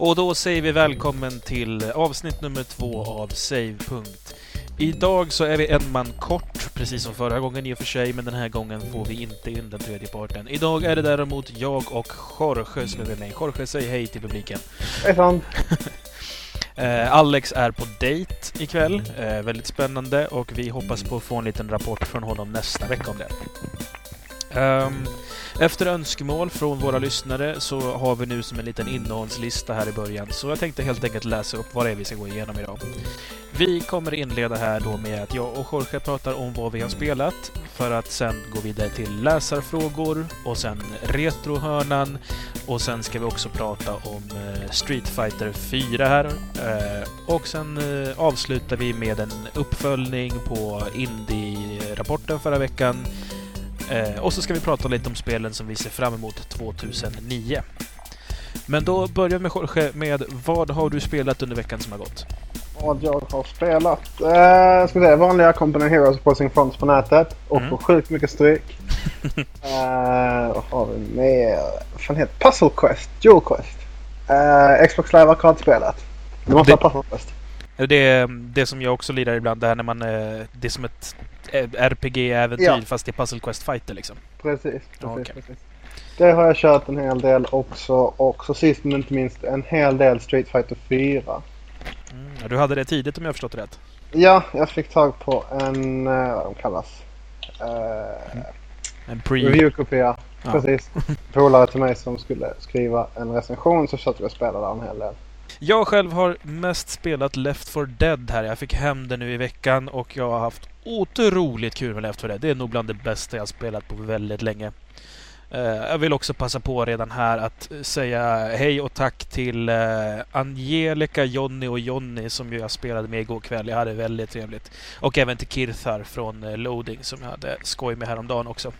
Och då säger vi välkommen till avsnitt nummer två av Savepunkt. Idag så är vi en man kort, precis som förra gången i och för sig, men den här gången får vi inte in den tredje parten. Idag är det däremot jag och Jorge som är med mig. Jorge, säg hej till publiken. Hejsan! Eh, Alex är på dejt ikväll. Eh, väldigt spännande och vi hoppas på att få en liten rapport från honom nästa vecka om det. Um, efter önskemål från våra lyssnare så har vi nu som en liten innehållslista här i början. Så jag tänkte helt enkelt läsa upp vad det är vi ska gå igenom idag. Vi kommer inleda här då med att jag och Jorge pratar om vad vi har spelat för att sen gå vidare till läsarfrågor och sen retrohörnan och sen ska vi också prata om eh, Street Fighter 4 här. Eh, och sen eh, avslutar vi med en uppföljning på Indie-rapporten förra veckan och så ska vi prata lite om spelen som vi ser fram emot 2009. Men då börjar vi med Jorge med vad har du spelat under veckan som har gått? Vad jag har spelat? Eh, ska säga, vanliga Company Heroes på sin front på nätet. Och mm. får sjukt mycket stryk. eh, vad har vi mer? Vad fan heter Puzzle Quest? Dual Quest. Eh, Xbox Live Arcade-spelet. Det måste vara Puzzle Quest. Det är det som jag också lirar ibland, det här när man... Eh, det är som ett RPG-äventyr ja. fast det är Puzzle Quest Fighter liksom. Precis, precis, okay. precis. Det har jag kört en hel del också och så sist men inte minst en hel del Street Fighter 4. Mm, du hade det tidigt om jag förstått rätt? Ja, jag fick tag på en, uh, vad de kallas? Uh, en pre... Review-kopia. Ja. Precis. Polare till mig som skulle skriva en recension så satt vi och spelade en hel del. Jag själv har mest spelat Left 4 Dead här. Jag fick hem det nu i veckan och jag har haft otroligt kul med Left 4 Dead. Det är nog bland det bästa jag spelat på väldigt länge. Eh, jag vill också passa på redan här att säga hej och tack till eh, Angelica, Jonny och Jonny som jag spelade med igår kväll. Jag hade väldigt trevligt. Och även till Kirthar från eh, Loading som jag hade skoj med häromdagen också.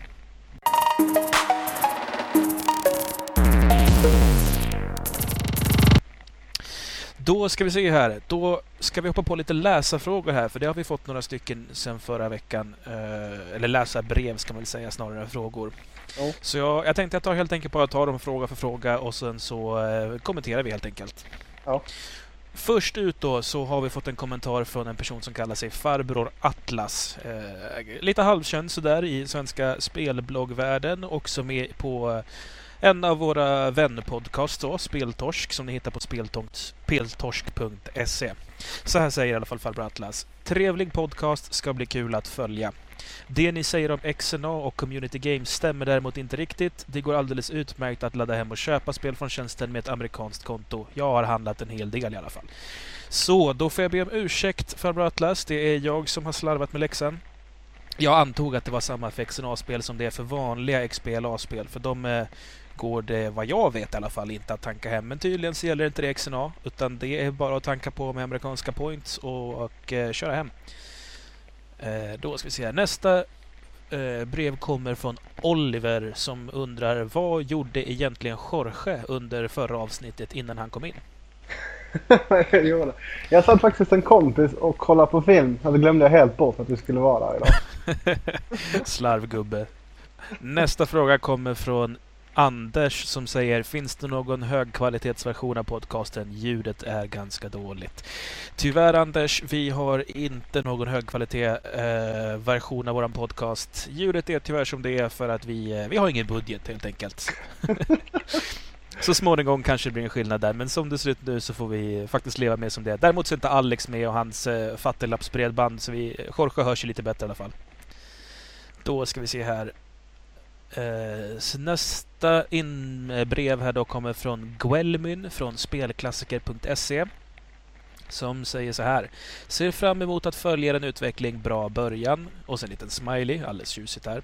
Då ska vi se här. Då ska vi hoppa på lite läsarfrågor här, för det har vi fått några stycken sen förra veckan. Eh, eller läsarbrev ska man väl säga snarare än frågor. Oh. Så jag, jag tänkte att jag tar helt enkelt bara tar dem fråga för fråga och sen så eh, kommenterar vi helt enkelt. Oh. Först ut då så har vi fått en kommentar från en person som kallar sig Farbror Atlas. Eh, lite halvkänd sådär i svenska spelbloggvärlden. Också med på en av våra vänpodcasts då, Speltorsk, som ni hittar på speltorsk.se. Så här säger i alla fall farbror Atlas. Trevlig podcast, ska bli kul att följa. Det ni säger om XNA och Community Games stämmer däremot inte riktigt. Det går alldeles utmärkt att ladda hem och köpa spel från tjänsten med ett amerikanskt konto. Jag har handlat en hel del i alla fall. Så, då får jag be om ursäkt farbror Atlas. Det är jag som har slarvat med läxan. Jag antog att det var samma för XNA-spel som det är för vanliga XBLA-spel, för de eh, går det, vad jag vet i alla fall, inte att tanka hem. Men tydligen så gäller inte det XNA, utan det är bara att tanka på med amerikanska points och, och eh, köra hem. Eh, då ska vi se här. Nästa eh, brev kommer från Oliver som undrar vad gjorde egentligen Jorge under förra avsnittet innan han kom in? jag satt faktiskt en kompis och kollade på film. Det glömde jag helt bort att vi skulle vara där idag. Slarvgubbe. Nästa fråga kommer från Anders som säger Finns det någon högkvalitetsversion av podcasten? Ljudet är ganska dåligt. Tyvärr Anders, vi har inte någon högkvalitetsversion eh, av vår podcast. Ljudet är tyvärr som det är för att vi, eh, vi har ingen budget helt enkelt. så småningom kanske det blir en skillnad där, men som det ser ut nu så får vi faktiskt leva med som det är. Däremot så är inte Alex med och hans eh, fattiglappsbredband, så vi, Jorge hörs ju lite bättre i alla fall. Då ska vi se här. Eh, så nästa inbrev här då kommer från Guelmyn från spelklassiker.se som säger så här. Ser fram emot att följa en utveckling. Bra början. Och sen en liten smiley. Alldeles tjusigt här.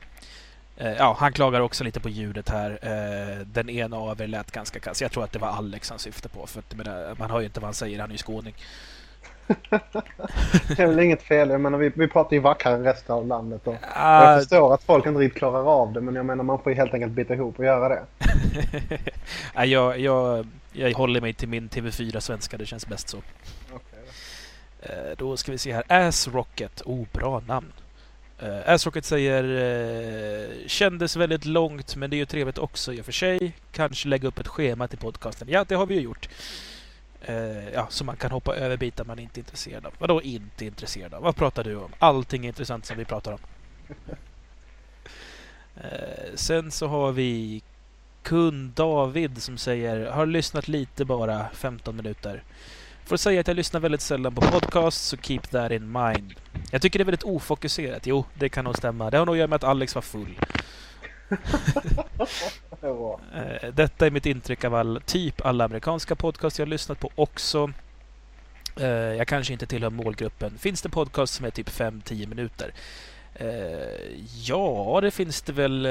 Eh, ja, han klagar också lite på ljudet här. Eh, den ena av er lät ganska kass. Jag tror att det var Alex han syftade på. För att, menar, man hör ju inte vad han säger. Han är ju skåning. det är väl inget fel. Jag menar, vi, vi pratar ju vackrare resten av landet. Och, uh, jag förstår att folk inte riktigt klarar av det. Men jag menar, man får ju helt enkelt bita ihop och göra det. jag, jag, jag håller mig till min TV4-svenska. Det känns bäst så. Okay. Uh, då ska vi se här. Ass Rocket. Oh, bra namn. Uh, Ass Rocket säger uh, Kändes väldigt långt men det är ju trevligt också i och för sig. Kanske lägga upp ett schema till podcasten. Ja, det har vi ju gjort. Eh, ja, så man kan hoppa över bitar man inte är intresserad av. Vadå inte intresserad av? Vad pratar du om? Allting är intressant som vi pratar om. Eh, sen så har vi kund David som säger har lyssnat lite bara, 15 minuter. Får säga att jag lyssnar väldigt sällan på podcast, så keep that in mind. Jag tycker det är väldigt ofokuserat. Jo, det kan nog stämma. Det har nog att göra med att Alex var full. Eh, detta är mitt intryck av all, typ alla amerikanska podcast jag har lyssnat på också. Eh, jag kanske inte tillhör målgruppen. Finns det podcast som är typ 5-10 minuter? Eh, ja, det finns det väl.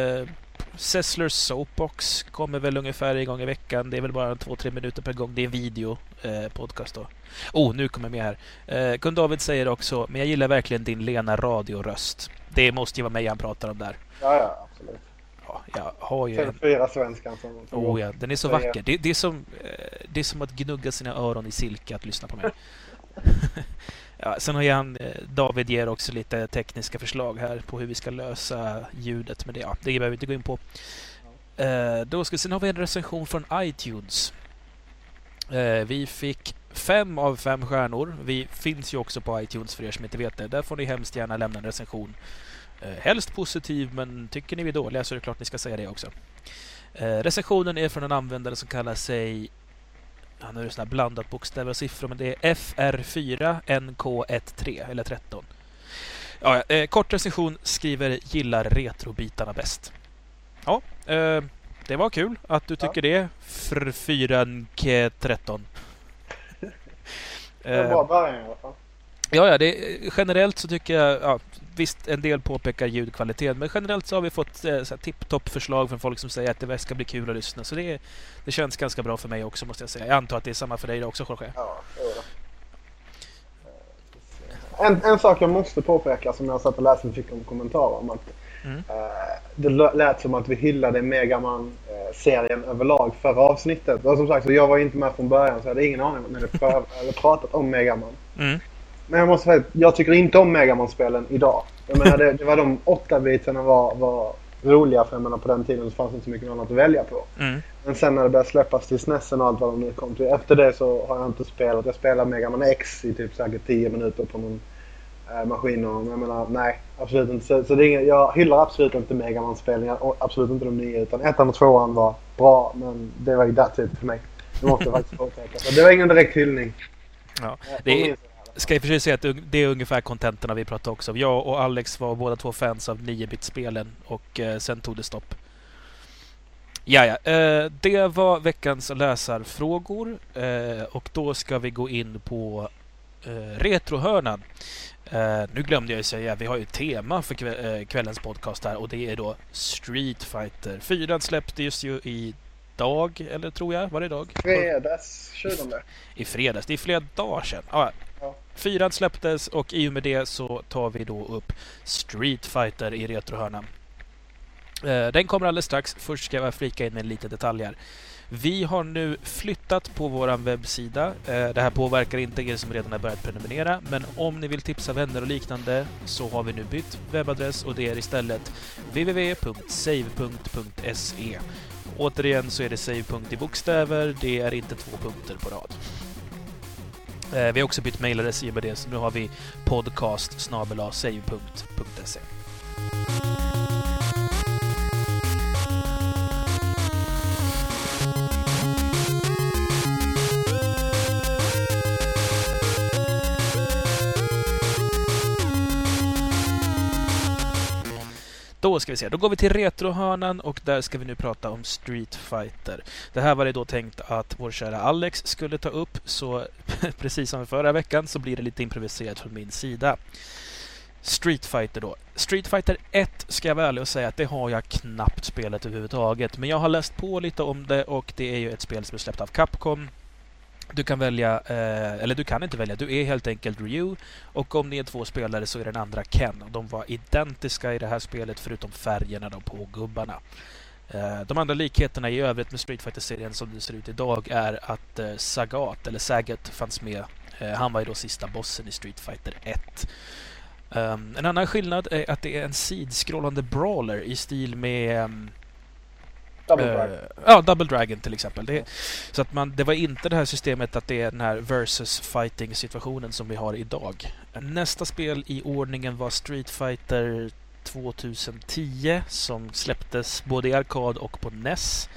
Sesslers Soapbox kommer väl ungefär en gång i veckan. Det är väl bara 2-3 minuter per gång. Det är video eh, podcast då. Oh, nu kommer jag med här. Eh, Kund David säger också, men jag gillar verkligen din lena radioröst. Det måste ju vara mig han pratar om där. Ja, ja, absolut. Ja, jag har ju... Fyra svenskan som... Oh ja, den är så vacker. Det, det, är som, eh, det är som att gnugga sina öron i silke att lyssna på mig. Ja, sen har han, eh, David ger också lite tekniska förslag här på hur vi ska lösa ljudet. Men det, ja, det behöver vi inte gå in på. Eh, då ska, sen har vi en recension från iTunes. Eh, vi fick fem av fem stjärnor. Vi finns ju också på iTunes för er som inte vet det. Där får ni hemskt gärna lämna en recension. Eh, helst positiv, men tycker ni vi är dåliga så är det klart ni ska säga det också. Eh, recensionen är från en användare som kallar sig Ja, nu är det sådana blandat bokstäver och siffror, men det är FR4 NK13 eller 13. Ja, eh, kort recension skriver gillar retrobitarna bäst. Ja, eh, det var kul att du tycker ja. det. FR4 NK13. det var bra början i alla fall. Ja, ja det, generellt så tycker jag... Ja, visst, en del påpekar ljudkvaliteten, men generellt så har vi fått eh, tipptopp förslag från folk som säger att det ska bli kul att lyssna. Så det, det känns ganska bra för mig också, måste jag säga. Jag antar att det är samma för dig också, Jorge? Ja, en, en sak jag måste påpeka som jag satt och läste och fick en kommentar om. Att, mm. eh, det lät som att vi hyllade Megaman-serien eh, överlag förra avsnittet. Och som sagt, så jag var inte med från början så jag hade ingen aning om när det pratat om Megaman. Mm. Men jag måste säga jag tycker inte om Megaman-spelen idag. Jag menar, det, det var de åtta bitarna var, var roliga för jag menar, på den tiden så fanns det inte så mycket annat att välja på. Mm. Men sen när det började släppas till SNESen och allt vad de nu kom till. Efter det så har jag inte spelat. Jag spelade Megaman X i typ säkert 10 minuter på någon äh, maskin. Och, jag menar, nej, absolut inte. Så, så det är inga, jag hyllar absolut inte Megaman-spelningar och absolut inte de nya. Utan ettan och tvåan var bra, men det var ju that's it för mig. Det måste jag faktiskt påpeka. Så det var ingen direkt hyllning. Ja, det är, ska i och för sig säga att det är ungefär kontenterna vi pratade också om. Jag och Alex var båda två fans av 9-bit-spelen och eh, sen tog det stopp. Jaja, eh, det var veckans läsarfrågor eh, och då ska vi gå in på Retrohörnan. Nu glömde jag säga, vi har ju tema för kväll, kvällens podcast här och det är då Street Fighter. Fyran släpptes ju idag, eller tror jag, var det idag? Fredags 20. I fredags, det är flera dagar sedan. Ah, Fyran släpptes och i och med det så tar vi då upp Street Fighter i retrohörnan. Eh, den kommer alldeles strax. Först ska jag flika in med lite detaljer. Vi har nu flyttat på vår webbsida. Eh, det här påverkar inte er som redan har börjat prenumerera, men om ni vill tipsa vänner och liknande så har vi nu bytt webbadress och det är istället www.save.se. Återigen så är det save. i bokstäver, det är inte två punkter på rad. Eh, vi har också bytt mejladress i och med det, så nu har vi podcast save.se. Då ska vi se, då går vi till retrohörnan och där ska vi nu prata om Street Fighter. Det här var det då tänkt att vår kära Alex skulle ta upp, så precis som förra veckan så blir det lite improviserat från min sida. Street Fighter då. Street Fighter 1 ska jag vara ärlig och säga att det har jag knappt spelat överhuvudtaget. Men jag har läst på lite om det och det är ju ett spel som är släppt av Capcom. Du kan välja, eh, eller du kan inte välja, du är helt enkelt Ryu och om ni är två spelare så är den andra Ken. De var identiska i det här spelet förutom färgerna då på gubbarna. Eh, de andra likheterna i övrigt med Street fighter serien som det ser ut idag är att eh, Sagat, eller Sagat, fanns med. Eh, han var ju då sista bossen i Street Fighter 1. Um, ehm, en annan skillnad är att det är en sidskrollande brawler i stil med um, Double Dragon. Uh, ja, Double Dragon till exempel. Det, så att man, det var inte det här systemet att det är den här versus fighting situationen som vi har idag. Nästa spel i ordningen var Street Fighter 2010 som släpptes både i arkad och på NES.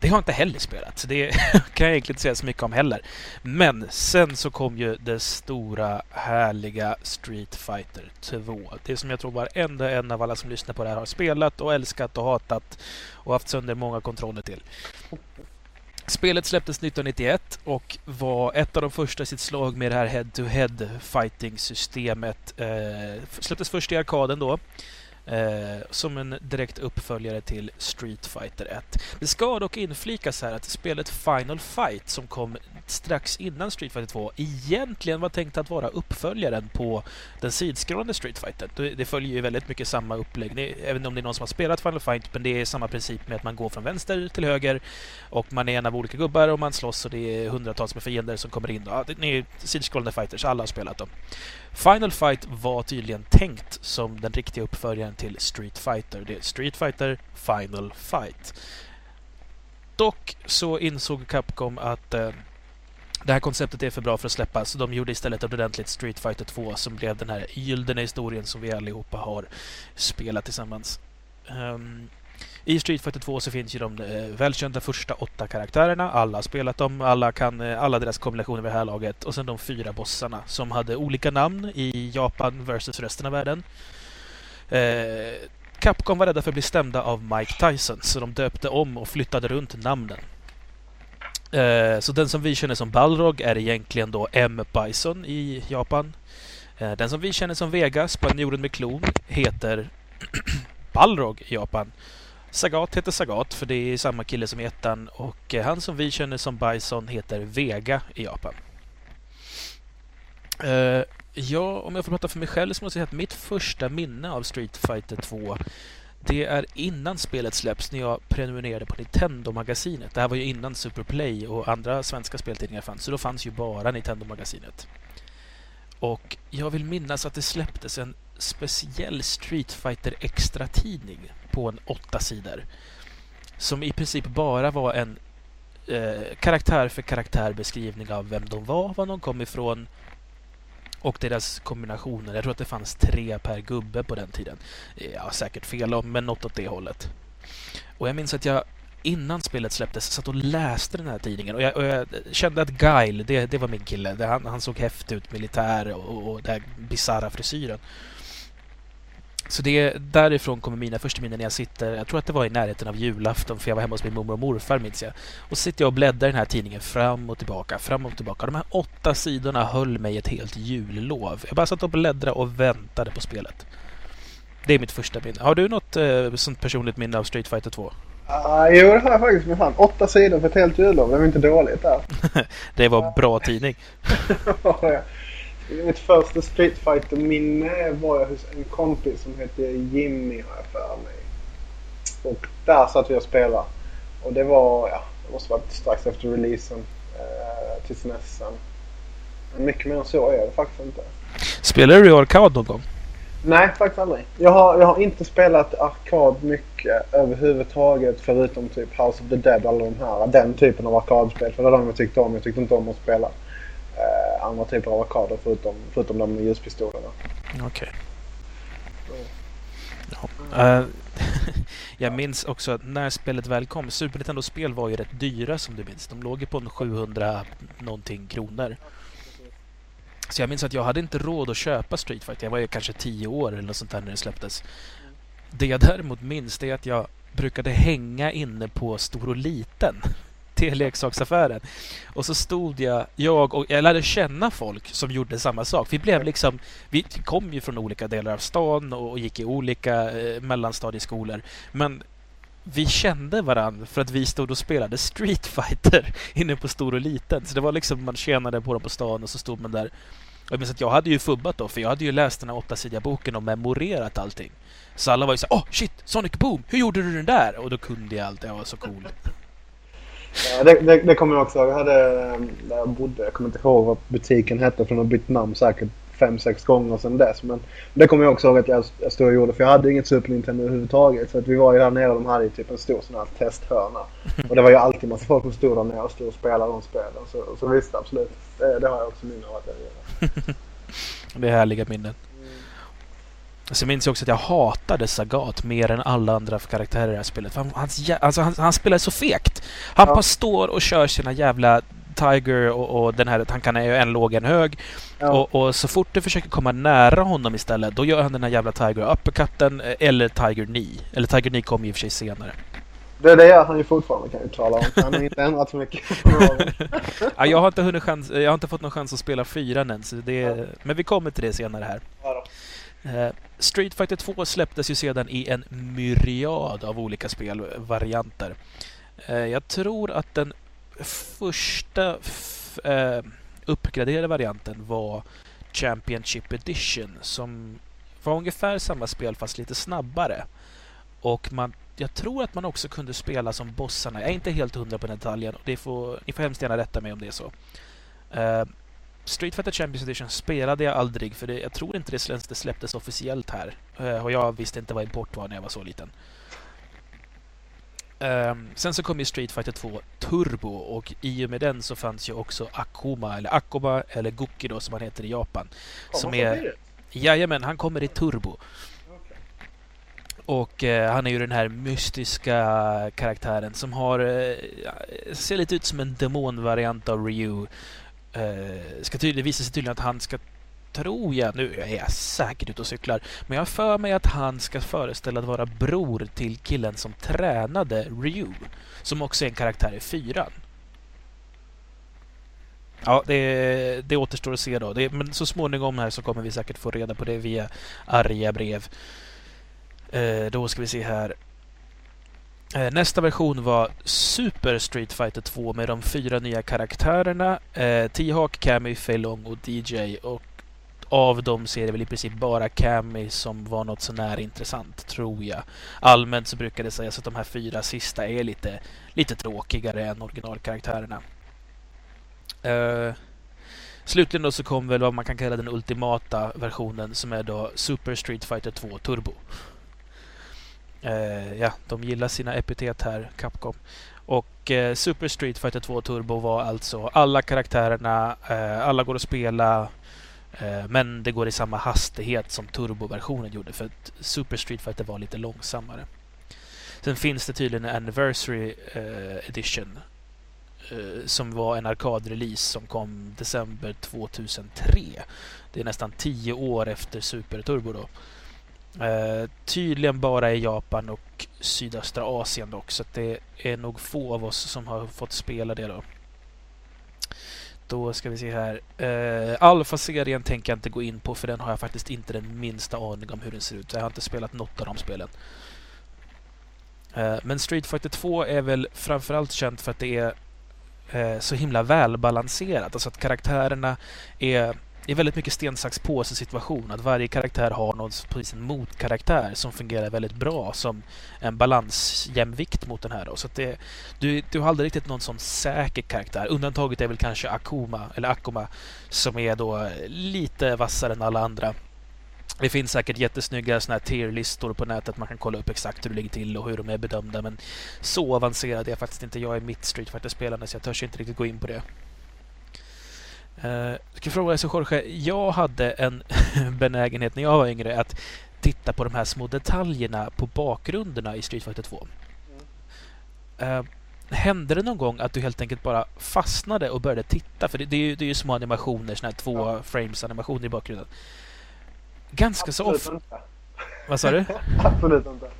Det har jag inte heller spelat, så det kan jag egentligen inte säga så mycket om heller. Men sen så kom ju det stora härliga Street Fighter 2. Det som jag tror varenda en av alla som lyssnar på det här har spelat och älskat och hatat och haft sönder många kontroller till. Spelet släpptes 1991 och var ett av de första i sitt slag med det här head-to-head fighting-systemet. Eh, släpptes först i arkaden då. Eh, som en direkt uppföljare till Street Fighter 1. Det ska dock inflikas här att spelet Final Fight som kom strax innan Street Fighter 2 egentligen var tänkt att vara uppföljaren på den sidskrollande Street Fighter. Det följer ju väldigt mycket samma upplägg, även om det är någon som har spelat Final Fight, men det är samma princip med att man går från vänster till höger och man är en av olika gubbar och man slåss och det är hundratals med fiender som kommer in. Ja, det är sidskrollande fighters, alla har spelat dem. Final Fight var tydligen tänkt som den riktiga uppföljaren till Street Fighter. Det är Street Fighter Final Fight. Dock så insåg Capcom att eh, det här konceptet är för bra för att släppas. Så de gjorde istället ett ordentligt Street Fighter 2 som blev den här gyllene historien som vi allihopa har spelat tillsammans. Um, i Street Fighter 2 så finns ju de eh, välkända första åtta karaktärerna. Alla har spelat dem, alla kan eh, alla deras kombinationer vid det här laget. Och sen de fyra bossarna som hade olika namn i Japan versus resten av världen. Eh, Capcom var rädda för att bli stämda av Mike Tyson så de döpte om och flyttade runt namnen. Eh, så den som vi känner som Balrog är egentligen då M. Bison i Japan. Eh, den som vi känner som Vega, spanjoren med klon, heter Balrog i Japan. Sagat heter Sagat för det är samma kille som i ettan och eh, han som vi känner som Bison heter Vega i Japan. Uh, ja, om jag får prata för mig själv så måste jag säga att mitt första minne av Street Fighter 2 det är innan spelet släpps när jag prenumererade på Nintendo-magasinet. Det här var ju innan Superplay och andra svenska speltidningar fanns, så då fanns ju bara Nintendo-magasinet. Och jag vill minnas att det släpptes en speciell Street Fighter extra-tidning på en åtta sidor. Som i princip bara var en eh, karaktär för karaktär beskrivning av vem de var, var de kom ifrån och deras kombinationer. Jag tror att det fanns tre per gubbe på den tiden. Jag har säkert fel om, men något åt det hållet. Och jag minns att jag innan spelet släpptes satt och läste den här tidningen och jag, och jag kände att Guile, det, det var min kille. Det, han, han såg häftig ut, militär och, och den bisarra frisyren. Så det, därifrån kommer mina första minnen när jag sitter, jag tror att det var i närheten av julafton för jag var hemma hos min mormor och morfar minns jag. Och så sitter jag och bläddrar i den här tidningen fram och tillbaka, fram och tillbaka. De här åtta sidorna höll mig ett helt jullov. Jag bara satt och bläddrade och väntade på spelet. Det är mitt första minne. Har du något eh, sånt personligt minne av Street Fighter 2? Uh, jo, det har jag faktiskt. Men fan, åtta sidor för ett helt jullov. Det var inte dåligt där. det var bra tidning. Mitt första Street fighter minne var jag hos en kompis som hette Jimmy har jag för mig. Och där satt vi och spelade. Och det var, ja, det måste varit strax efter releasen eh, till SNESen. Men mycket mer än så är det faktiskt inte. Spelade du arkad någon gång? Nej, faktiskt aldrig. Jag har, jag har inte spelat arkad mycket överhuvudtaget förutom typ House of the Dead alla de här. Den typen av arkadspel. För det var de jag tyckte om. Jag tyckte inte om att spela eh, andra typer av arkader förutom, förutom de med ljuspistolerna. Okej. Okay. Ja. Uh, jag minns också att när spelet väl kom, Super Nintendo-spel var ju rätt dyra som du minns. De låg ju på en 700 någonting kronor. Så jag minns att jag hade inte råd att köpa Street Fighter. Jag var ju kanske 10 år eller något sånt där när det släpptes. Det jag däremot minns är att jag brukade hänga inne på Stor och Liten till leksaksaffären. Och så stod jag, jag och jag lärde känna folk som gjorde samma sak. Vi blev liksom, vi kom ju från olika delar av stan och gick i olika eh, mellanstadieskolor. Men vi kände varandra för att vi stod och spelade Street Fighter inne på stor och liten. Så det var liksom, man tjänade på dem på stan och så stod man där. Och jag minns att jag hade ju fubbat då, för jag hade ju läst den här åttasidiga boken och memorerat allting. Så alla var ju såhär, åh oh, shit, Sonic Boom, hur gjorde du den där? Och då kunde jag allt, jag var så cool. Ja, det, det, det kommer jag också ihåg. Jag hade, där jag bodde, jag kommer inte ihåg vad butiken hette för den har bytt namn säkert fem, sex gånger sedan dess. Men det kommer jag också ihåg att jag, jag stod och gjorde för jag hade inget Super Nintendo överhuvudtaget. Så att vi var ju där nere och de hade ju typ en stor sån här testhörna. Och det var ju alltid massa folk som stod där nere och stod och spelade de spelen. Så, så visst absolut, det, det har jag också minne av att jag gjorde. det är härliga minnen. Så minns jag också att jag hatade Sagat mer än alla andra karaktärer i det här spelet. Han, hans, alltså, han, han spelar så fegt. Han ja. bara står och kör sina jävla Tiger och, och den här, han kan ju en låg en hög. Ja. Och, och, så fort du försöker komma nära honom istället, då gör han den här jävla Tiger uppercutten eh, eller Tiger knee. Eller Tiger knee kommer i och för sig senare. Det, det gör han ju fortfarande kan jag tala om. Han har inte ändrat så mycket. ja, jag, har inte hunnit chans, jag har inte fått någon chans att spela fyran än. Så det, ja. Men vi kommer till det senare här. Ja uh, Street Fighter 2 släpptes ju sedan i en myriad av olika spelvarianter. Eh, jag tror att den första eh, uppgraderade varianten var Championship Edition som var ungefär samma spel fast lite snabbare. Och man jag tror att man också kunde spela som bossarna. Jag är inte helt hundra på den detaljen. Det får, ni får hemskt gärna rätta mig om det är så. Uh, Street Fighter Champions Edition spelade jag aldrig för det, jag tror inte det, det släpptes officiellt här. Uh, och jag visste inte vad import var när jag var så liten. Um, sen så kom ju Street Fighter 2 Turbo och i och med den så fanns ju också Akuma, eller Akuma, eller Guki då som han heter i Japan. Kom, som är... Jajamän, han kommer i Turbo. Och eh, han är ju den här mystiska karaktären som har... Eh, ser lite ut som en demonvariant av Ryu. Eh, ska tydligen, visa sig tydligen att han ska... Tror jag, nu är jag säkert ute och cyklar, men jag har för mig att han ska föreställa att vara bror till killen som tränade Ryu. Som också är en karaktär i fyran. Ja, det, det återstår att se då. Det, men så småningom här så kommer vi säkert få reda på det via arga brev. Eh, då ska vi se här. Eh, nästa version var Super Street Fighter 2 med de fyra nya karaktärerna. Eh, T-Hawk, Cammy, Feilong och DJ. Och av dem så är det väl i princip bara Cammy som var något sånär intressant, tror jag. Allmänt så brukar det sägas att de här fyra sista är lite, lite tråkigare än originalkaraktärerna. Uh, slutligen då så kom väl vad man kan kalla den ultimata versionen som är då Super Street Fighter 2 Turbo. Uh, ja, de gillar sina epitet här, Capcom. Och eh, Super Street Fighter 2 Turbo var alltså alla karaktärerna, eh, alla går att spela Eh, men det går i samma hastighet som Turbo-versionen gjorde för att Super Street Fighter var lite långsammare. Sen finns det tydligen en Anniversary eh, Edition eh, som var en arkadrelease som kom december 2003. Det är nästan tio år efter Super Turbo då. Tydligen bara i Japan och sydöstra Asien dock, så det är nog få av oss som har fått spela det då. Då ska vi se här. Uh, Alfa-serien tänker jag inte gå in på för den har jag faktiskt inte den minsta aning om hur den ser ut. Jag har inte spelat något av de spelen. Uh, men Street Fighter 2 är väl framförallt känt för att det är uh, så himla välbalanserat. Alltså att karaktärerna är det är väldigt mycket sten, sax, påse situation. Att varje karaktär har något, precis en motkaraktär som fungerar väldigt bra som en balansjämvikt mot den här. Då. Så det, du, du har aldrig riktigt någon sån säker karaktär. Undantaget är väl kanske Akuma, eller Akuma som är då lite vassare än alla andra. Det finns säkert jättesnygga såna här tierlistor på nätet. Man kan kolla upp exakt hur det ligger till och hur de är bedömda. Men så avancerad är faktiskt inte. Jag i mitt Street Fighter-spelande så jag törs inte riktigt gå in på det. Uh, ska fråga så Jorge, jag hade en benägenhet när jag var yngre att titta på de här små detaljerna på bakgrunderna i Street Fighter 2. Mm. Uh, hände det någon gång att du helt enkelt bara fastnade och började titta? För det, det är, ju, det är ju små animationer, såna här två ja. frames animationer i bakgrunden. Ganska Absolut så ofta. Vad sa du? Absolut inte.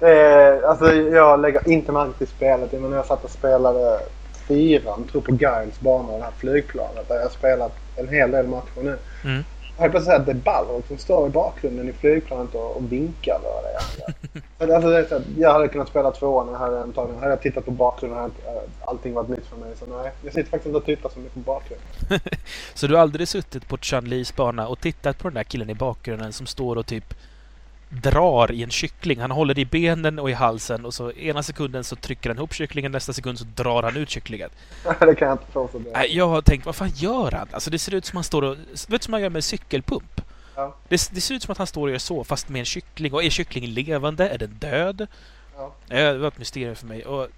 Är, alltså, jag lägger inte märke till spelet. Men när jag satt och spelade fyran, tror på Giles bana, det här flygplanet. Där jag har spelat en hel del matcher nu. Mm. Jag höll att säga att det är Balrog som står i bakgrunden i flygplanet och, och vinkar eller vad det är. alltså, det är så jag hade kunnat spela tvåan jag hade antagligen. Hade jag tittat på bakgrunden hade allting varit nytt för mig. Så nej, jag sitter faktiskt inte och tittar så mycket på bakgrunden. så du har aldrig suttit på Chun-Lis bana och tittat på den där killen i bakgrunden som står och typ drar i en kyckling. Han håller i benen och i halsen och så ena sekunden så trycker han ihop kycklingen, nästa sekund så drar han ut kycklingen. det kan jag inte Nej, Jag har tänkt, vad fan gör han? Alltså det ser ut som han står och... Vet du som man gör med cykelpump? Ja. Det, det, ser ut som att han står och gör så, fast med en kyckling. Och är kycklingen levande? Är den död? Ja. Det var ett mysterium för mig. Och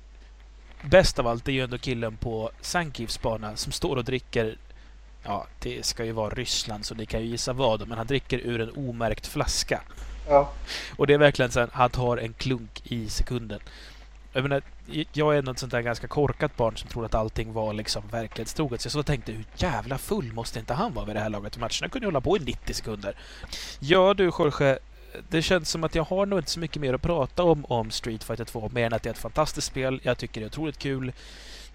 bäst av allt är ju ändå killen på Sankivs bana som står och dricker Ja, det ska ju vara Ryssland så ni kan ju gissa vad. Men han dricker ur en omärkt flaska. Ja. Och det är verkligen så att han tar en klunk i sekunden. Jag menar, jag är något sånt där ganska korkat barn som trodde att allting var liksom verklighetstroget. Så jag så tänkte, hur jävla full måste inte han vara vid det här laget? Matcherna kunde ju hålla på i 90 sekunder. Ja du Jorge, det känns som att jag har nog inte så mycket mer att prata om om Street Fighter 2. Mer än att det är ett fantastiskt spel. Jag tycker det är otroligt kul.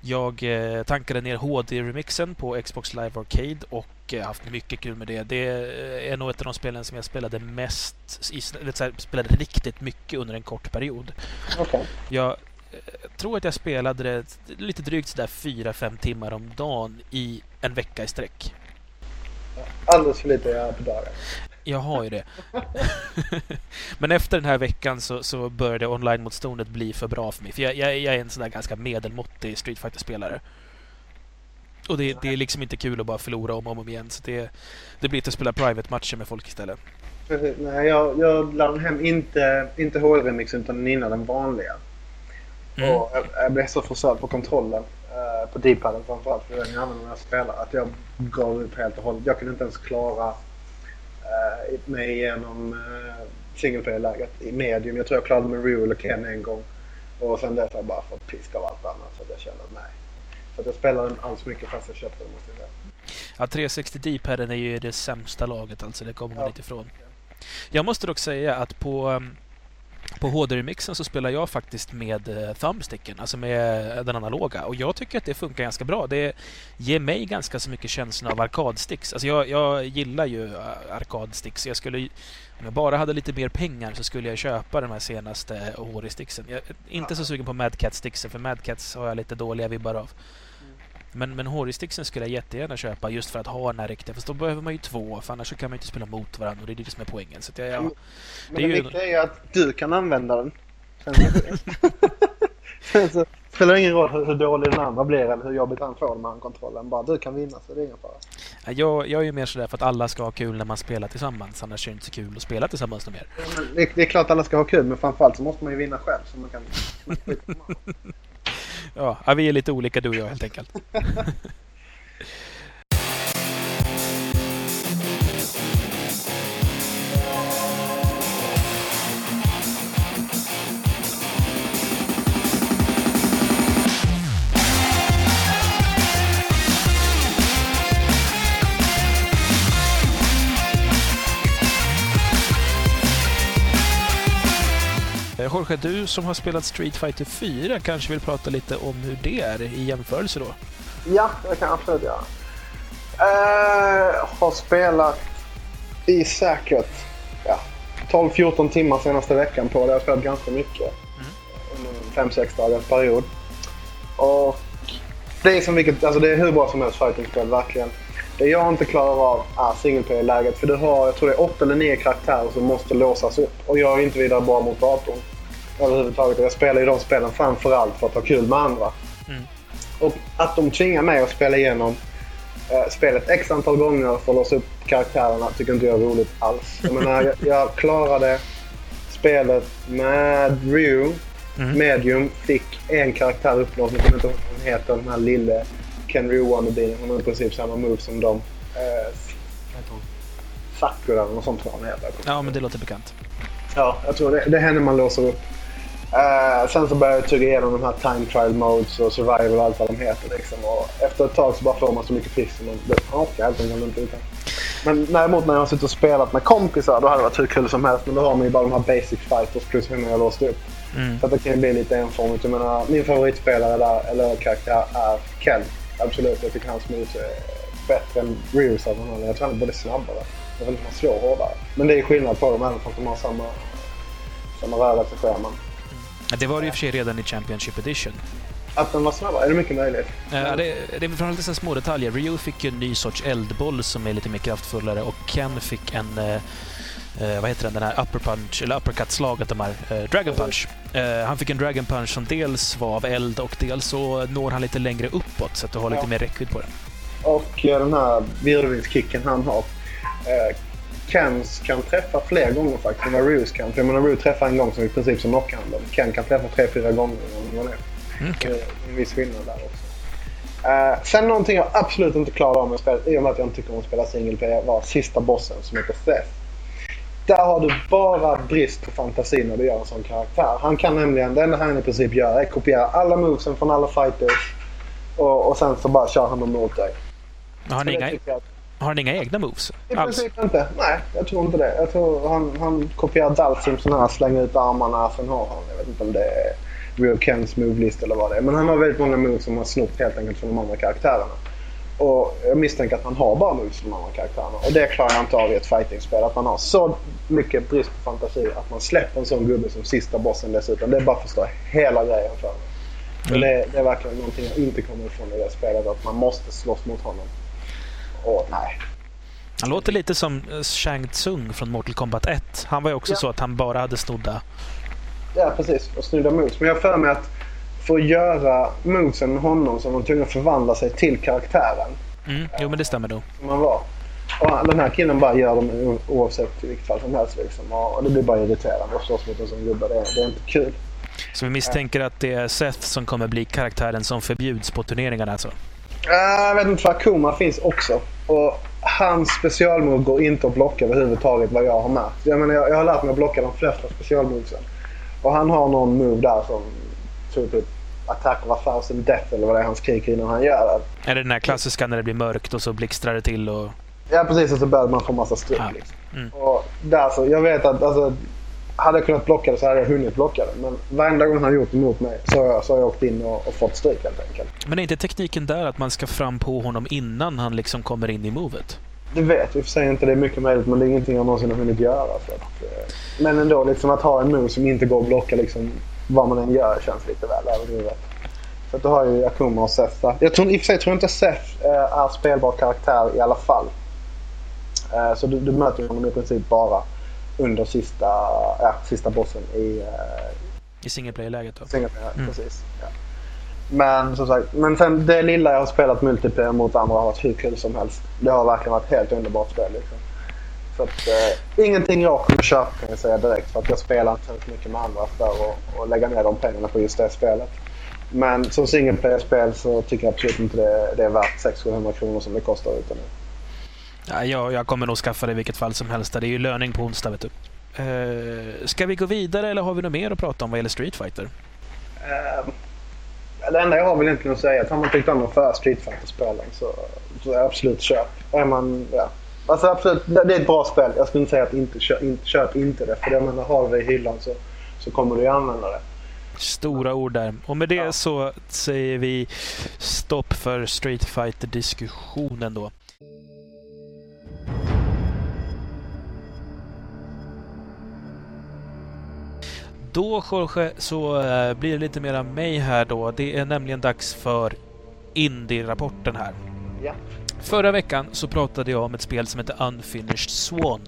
Jag eh, tankade ner HD-remixen på Xbox Live Arcade och eh, haft mycket kul med det. Det är nog ett av de spelen som jag spelade mest, i, spelade riktigt mycket under en kort period. Okay. Jag eh, tror att jag spelade det lite drygt sådär 4-5 timmar om dagen i en vecka i sträck. Alldeles för lite på dagen. Jag har ju det. Men efter den här veckan så, så började online-motståndet bli för bra för mig. För jag, jag, jag är en sån där ganska medelmåttig Street fighter spelare Och det, det, är liksom inte kul att bara förlora om och om igen. Så det, det blir att spela private-matcher med folk istället. Precis. Nej, jag, jag laddade hem inte, inte HR-remixen utan Nina den vanliga. Mm. Och jag, jag blev så frustrerad på kontrollen. Uh, på D-paden framförallt, för den jag använder när jag spelar. Att jag gav upp helt och hållet. Jag kunde inte ens klara mig igenom uh, single player-läget i medium. Jag tror jag klarade med Rue eller Ken en gång. Och sen dess har jag bara fått pisk av allt annat. Så att jag känner nej. Så att jag spelar den alls mycket fast jag köpte den måste jag säga. Ja, 360 D-paden är ju det sämsta laget alltså. Det kommer man ja. inte ifrån. Jag måste dock säga att på um, på HD-remixen så spelar jag faktiskt med uh, thumbsticken, alltså med den analoga. Och jag tycker att det funkar ganska bra. Det ger mig ganska så mycket känslan av arkadsticks. Alltså jag, jag gillar ju uh, arkadsticks. Jag skulle, om jag bara hade lite mer pengar så skulle jag köpa de här senaste HD-sticksen. Jag är inte så sugen på Mad Cat-sticksen, för Mad Cats har jag lite dåliga vibbar av. Men, men Horisticksen skulle jag jättegärna köpa just för att ha den här riktiga. Fast då behöver man ju två, för annars så kan man ju inte spela mot varandra och det är det som är poängen. Så jag, ja, men det, det viktiga är ju att du kan använda den. Sen så spelar det ingen roll hur, hur dålig den andra blir eller hur jobbigt han får med handkontrollen. Bara du kan vinna så det är ingen fara. Jag, jag är ju mer sådär för att alla ska ha kul när man spelar tillsammans. Annars är det inte så kul att spela tillsammans mer. Det, det, är klart att alla ska ha kul men framförallt så måste man ju vinna själv så man kan ja, vi är lite olika du och jag helt enkelt. Jorge, du som har spelat Street Fighter 4 kanske vill prata lite om hur det är i jämförelse då? Ja, det kan jag absolut göra. Uh, har spelat i säkert ja, 12-14 timmar senaste veckan på det. Jag har spelat ganska mycket mm. under en 5-6 dagars period. Och det är som vilket, alltså det är hur bra som helst fightingspel, verkligen. Det jag inte klarar av är single player-läget. För du har, jag tror det är 8 eller 9 karaktärer som måste låsas upp. Och jag är inte vidare bra mot datorn överhuvudtaget. Jag spelar ju de spelen framförallt för att ha kul med andra. Mm. Och att de tvingar mig att spela igenom eh, spelet x antal gånger för att låsa upp karaktärerna tycker inte jag är roligt alls. Jag menar, jag, jag klarade spelet med Ryu. Mm. Medium fick en karaktär upplåst. Jag kommer inte ihåg vad hon heter. Den här lille Ken Ryu Wannabe. Hon har i princip samma move som dem. Eh, Sakura eller något sånt tror jag. Ja, men det låter bekant. Ja, jag tror det, det är henne man låser upp. Uh, sen så började jag tugga igenom de här time trial modes och survival och allt vad de heter. Liksom. Och efter ett tag så bara får man så mycket piss så man orkar helt enkelt inte utan. Men däremot när jag har suttit och spelat med kompisar då hade det varit hur kul som helst. Men då har man ju bara de här basic fighters plus hur man har låst upp. Mm. Så att det kan bli lite enformigt. Jag menar, min favoritspelare där, eller karaktär, är Ken. Absolut, jag tycker hans moves är bättre än Rears av honom. Jag tror han är både snabbare. Jag vet inte om han slår hårdare. Men det är skillnad på dem även fast de har samma, samma rörelsescheman. Det var det i och för sig redan i Championship Edition. Att den var snabbare? Är det mycket möjligt? Uh, det, det är framförallt dessa små detaljer. Ryu fick ju en ny sorts eldboll som är lite mer kraftfullare och Ken fick en uh, vad heter den, den här upper punch, eller uppercut-slaget, de här, eh, Dragon Punch. Eh, han fick en Dragon Punch som dels var av eld och dels så når han lite längre uppåt så att du har lite ja. mer räckvidd på den. Och eh, den här virvelvindskicken han har. Eh, Kens kan träffa fler gånger faktiskt än vad Ryus kan. För jag menar Ryu träffar en gång som i princip som knockhandel. Ken kan träffa tre, fyra gånger vad det mm, okay. En viss skillnad där också. Uh, sen någonting jag absolut inte klarar av med spelet, i och med att jag inte tycker om att spela single player, var sista bossen som heter Seth. Där har du bara brist på fantasi när du gör en sån karaktär. Han kan nämligen, det enda han i princip gör är kopiera alla movesen från alla fighters och, och sen så bara kör han dem mot dig. Har han, inga, att, har han inga egna moves? I alls? princip inte. Nej, jag tror inte det. Jag tror han, han kopierar Dalsim sån här, slänger ut armarna. Sen har han, jag vet inte om det är Real Kens move-list eller vad det är. Men han har väldigt många moves som han snott helt enkelt från de andra karaktärerna. Och jag misstänker att han har bara moves från de andra karaktärerna. Och det klarar jag inte av i ett fightingspel. Att man har så mycket brist på fantasi att man släpper en sån gubbe som sista bossen dessutom. Det är bara att förstå hela grejen för mig. Mm. Det, det, är verkligen någonting jag inte kommer ifrån i det spelet. Att man måste slåss mot honom. Och nej. Han låter lite som Shang Tsung från Mortal Kombat 1. Han var ju också ja. så att han bara hade snodda... Ja, precis. Och snodda moves. Men jag har för mig att för att göra movesen med honom så var man tvungen att förvandla sig till karaktären. Mm. Jo, men det stämmer nog. Som man var. Och den här killen bara gör dem oavsett i vilket fall som helst. Liksom. Och det blir bara irriterande att slåss mot en sån gubbe. Det är, det är inte kul. Så vi misstänker att det är Seth som kommer bli karaktären som förbjuds på turneringarna alltså? Jag vet inte, för Akuma finns också. Och hans specialmove går inte att blocka överhuvudtaget vad jag har märkt. Jag, menar, jag, jag har lärt mig att blocka de flesta specialmovesen. Och han har någon move där som typ Attack of a thousand death eller vad det är han skriker innan han gör det. Är det den här klassiska när det blir mörkt och så blixtrar det till och... Ja precis och så börjar man få massa stryk. Ja. Liksom. Mm. Och där så, jag vet att alltså, hade jag kunnat blocka det så hade jag hunnit blocka det. Men varenda gång han gjort emot mig så har jag, så har jag åkt in och, och fått stryk helt enkelt. Men är inte tekniken där att man ska fram på honom innan han liksom kommer in i movet? Det vet vi för sig inte. Det är mycket möjligt men det är ingenting jag någonsin har hunnit göra. För att, eh, men ändå, liksom att ha en move som inte går att blocka liksom, vad man än gör känns lite väl överdrivet. Så att du har ju Akuma och Seth där. Jag tror, I och för sig tror jag inte Seth eh, är spelbar karaktär i alla fall. Eh, så du, du möter honom i princip bara under sista, ja, sista bossen i... Uh, I single player-läget då? Single player, mm. precis. Ja. Men som sagt, men sen det lilla jag har spelat multiplayer mot andra har varit hur kul som helst. Det har verkligen varit helt underbart spel. Liksom. Så att, eh, ingenting jag kommer köpa kan jag säga direkt för att jag spelar inte så mycket med andra för att lägga ner de pengarna på just det spelet. Men som single player-spel så tycker jag absolut inte det, det är värt 600-700 kronor som det kostar ute nu. Ja, jag, jag kommer nog skaffa det i vilket fall som helst. Det är ju löning på onsdag, vet du. Uh, ska vi gå vidare eller har vi något mer att prata om vad gäller Street Fighter? Uh, det enda jag har väl egentligen att säga att har man tyckt om de förra Street Fighter-spelen så, så absolut köp. Är man, ja. Alltså absolut, det är ett bra spel. Jag skulle inte säga att inte, köp, inte, köp inte det. För jag menar, har det i hyllan så, så kommer du ju använda det. Stora ord där. Och med det ja. så säger vi stopp för Street Fighter-diskussionen då. Då Jorge så äh, blir det lite mer av mig här då. Det är nämligen dags för Indie-rapporten här. Ja. Förra veckan så pratade jag om ett spel som heter Unfinished Swan.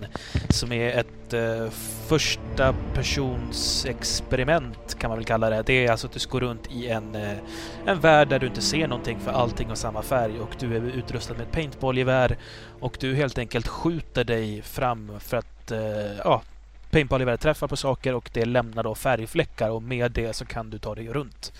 Som är ett eh, första persons experiment kan man väl kalla det. Det är alltså att du går runt i en, eh, en värld där du inte ser någonting för allting har samma färg och du är utrustad med ett paintballgevär och du helt enkelt skjuter dig fram för att eh, ja, paintballgeväret träffar på saker och det lämnar då färgfläckar och med det så kan du ta dig runt.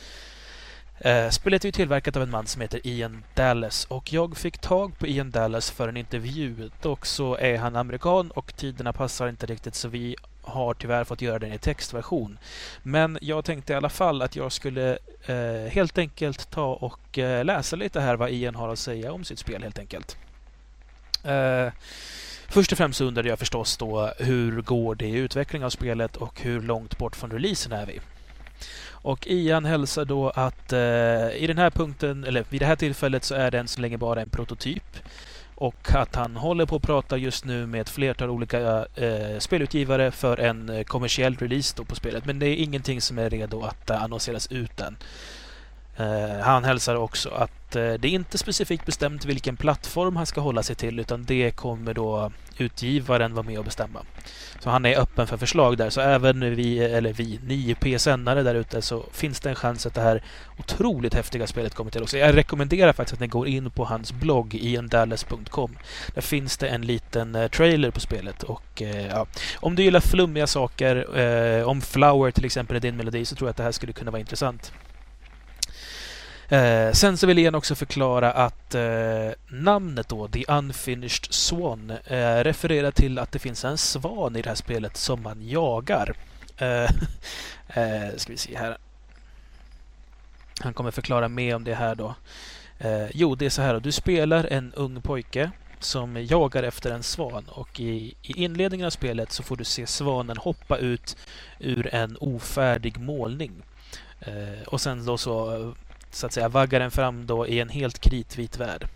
Eh, spelet är ju tillverkat av en man som heter Ian Dallas och jag fick tag på Ian Dallas för en intervju. Dock så är han amerikan och tiderna passar inte riktigt så vi har tyvärr fått göra den i textversion. Men jag tänkte i alla fall att jag skulle eh, helt enkelt ta och eh, läsa lite här vad Ian har att säga om sitt spel helt enkelt. Eh, först och främst undrade jag förstås då hur går det i utvecklingen av spelet och hur långt bort från releasen är vi? Och Ian hälsar då att eh, i den här punkten, eller vid det här tillfället så är den så länge bara en prototyp. Och att han håller på att prata just nu med ett flertal olika eh, spelutgivare för en eh, kommersiell release då på spelet. Men det är ingenting som är redo att eh, annonseras ut än. Eh, han hälsar också att eh, det är inte specifikt bestämt vilken plattform han ska hålla sig till utan det kommer då utgivaren vara med och bestämma. Så han är öppen för förslag där. Så även vi, eller vi, ni PSN-are där ute så finns det en chans att det här otroligt häftiga spelet kommer till också. Jag rekommenderar faktiskt att ni går in på hans blogg iandallas.com. Där finns det en liten eh, trailer på spelet och ja, om du gillar flummiga saker, om Flower till exempel i din melodi så tror jag att det här skulle kunna vara intressant. Eh, sen så vill Ian också förklara att eh, namnet då, The Unfinished Swan, eh, refererar till att det finns en svan i det här spelet som man jagar. Eh, eh ska vi se här. Han kommer förklara mer om det här då. Eh, jo, det är så här. Du spelar en ung pojke som jagar efter en svan och i, i inledningen av spelet så får du se svanen hoppa ut ur en ofärdig målning. Eh, och sen då så så att säga vaggar den fram då i en helt kritvit värld.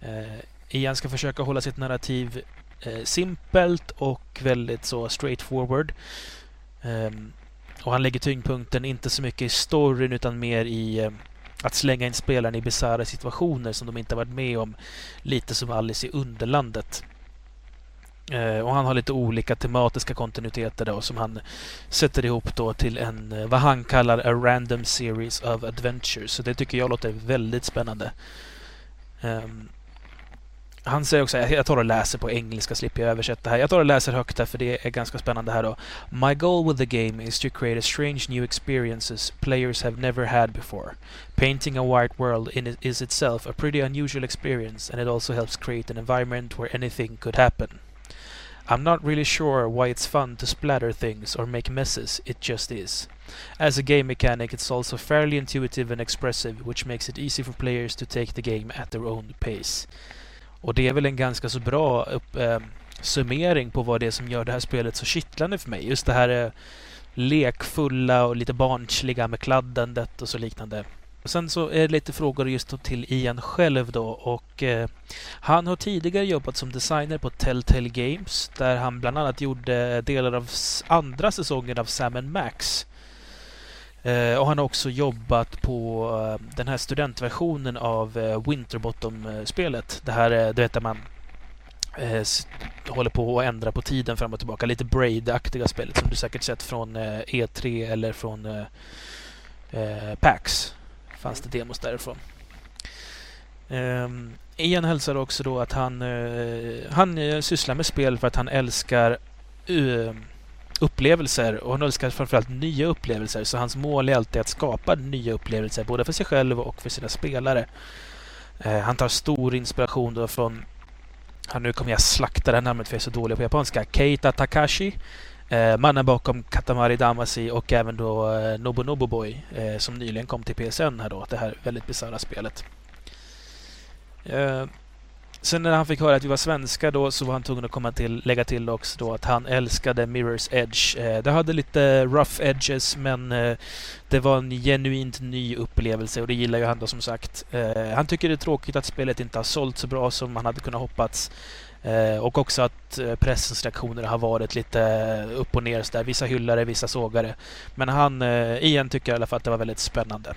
Eh, Ian ska försöka hålla sitt narrativ eh, simpelt och väldigt så straightforward. Eh, och han lägger tyngdpunkten inte så mycket i storyn utan mer i eh, att slänga in spelarna i bisarra situationer som de inte varit med om. Lite som Alice i Underlandet. Eh, och han har lite olika tematiska kontinuiteter då som han sätter ihop då till en, eh, vad han kallar a random series of adventures. Så det tycker jag låter väldigt spännande. Um, han säger också, jag tar och läser på engelska, slipper jag översätta här. Jag tar och läser högt här för det är ganska spännande här då. My goal with the game is to create a strange new experiences players have never had before. Painting a white world in it is itself a pretty unusual experience and it also helps create an environment where anything could happen. I'm not really sure why it's fun to splatter things or make messes, it just is. As a game mechanic it's also fairly intuitive and expressive which makes it easy for players to take the game at their own pace. Och det är väl en ganska så bra upp, eh, summering på vad det är som gör det här spelet så kittlande för mig. Just det här eh, lekfulla och lite barnsliga med kladdandet och så liknande. Och sen så är det lite frågor just till Ian själv då och eh, han har tidigare jobbat som designer på Telltale Games där han bland annat gjorde delar av andra säsongen av Sam Max. Eh, och han har också jobbat på eh, den här studentversionen av eh, Winterbottom-spelet. Det här, det vet man eh, håller på att ändra på tiden fram och tillbaka. Lite Braid-aktiga spelet som du säkert sett från eh, E3 eller från eh, eh PAX fanns det demos därifrån. Um, Ian hälsar också då att han, uh, han uh, sysslar med spel för att han älskar uh, upplevelser och han älskar framförallt nya upplevelser. Så hans mål är alltid att skapa nya upplevelser både för sig själv och för sina spelare. han tar stor inspiration då från, nu kommer jag slakta det här namnet för jag är så dålig på japanska, Keita Takashi Eh, mannen bakom Katamari Damacy och även då eh, Nobu Nobu Boy eh, som nyligen kom till PSN här då. Det här väldigt bisarra spelet. Eh, sen när han fick höra att vi var svenskar då så var han tvungen att komma till, lägga till också då att han älskade Mirror's Edge. Eh, det hade lite rough edges men eh, det var en genuint ny upplevelse och det gillar ju han då som sagt. Eh, han tycker det är tråkigt att spelet inte har sålt så bra som man hade kunnat hoppats. Eh, och också att eh, pressens reaktioner har varit lite upp och ner. Så där. Vissa hyllare, vissa sågare. Men han, eh, Ian tycker i alla fall att det var väldigt spännande.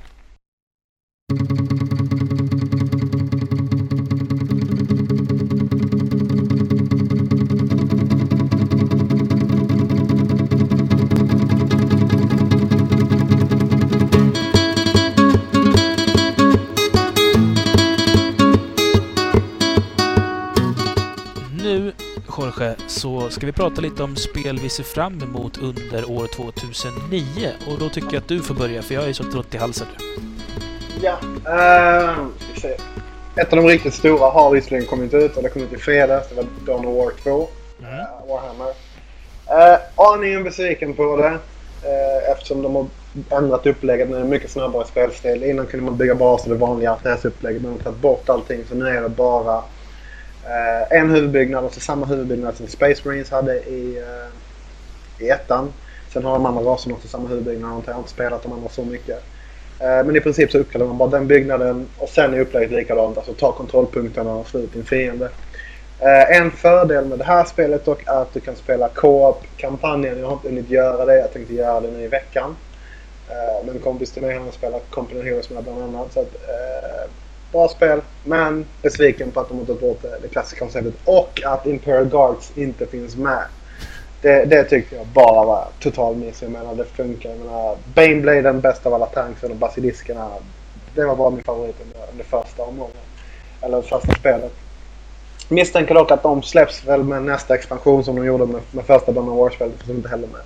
Jorge så ska vi prata lite om spel vi ser fram emot under år 2009. Och då tycker jag att du får börja för jag är så trött i halsen nu. Ja, uh. Ett av de riktigt stora har visserligen kommit ut, eller kommit i fredags. Det var Dawn of War 2. Mm. Uh, Warhammer. Uh, aningen besviken på det. Uh, eftersom de har ändrat upplägget nu. Mycket snabbare spelstil. Innan kunde man bygga baser det vanliga RTS-upplägget. Men de har tagit bort allting. Så nu är det bara Eh, en huvudbyggnad, alltså samma huvudbyggnad som Space Marines hade i, uh, i ettan. Sen har de andra raserna också samma huvudbyggnad. Jag har inte spelat de andra så mycket. Uh, men i princip så uppgraderar man bara den byggnaden och sen är upplägget likadant. Alltså ta kontrollpunkterna och slå ut din fiende. en fördel med det här spelet dock är att du kan spela co-op-kampanjen. Jag har inte hunnit göra det. Jag tänkte göra det nu i veckan. Uh, men kompis till mig han har spelat Company Heroes med bland annat. Så att, uh, bra spel, men besviken på att de har tagit bort eh, det klassiska konceptet. Och att Imperial Guards inte finns med. Det, det tyckte jag bara var total miss. Jag menar det funkar. Jag menar Baneblade den bästa av alla tanksen och basiliskerna. Det var bara min favorit under, under första omgången. Eller första spelet. Misstänker dock att de släpps väl med nästa expansion som de gjorde med, med första Dawn War-spelet. Som inte heller med.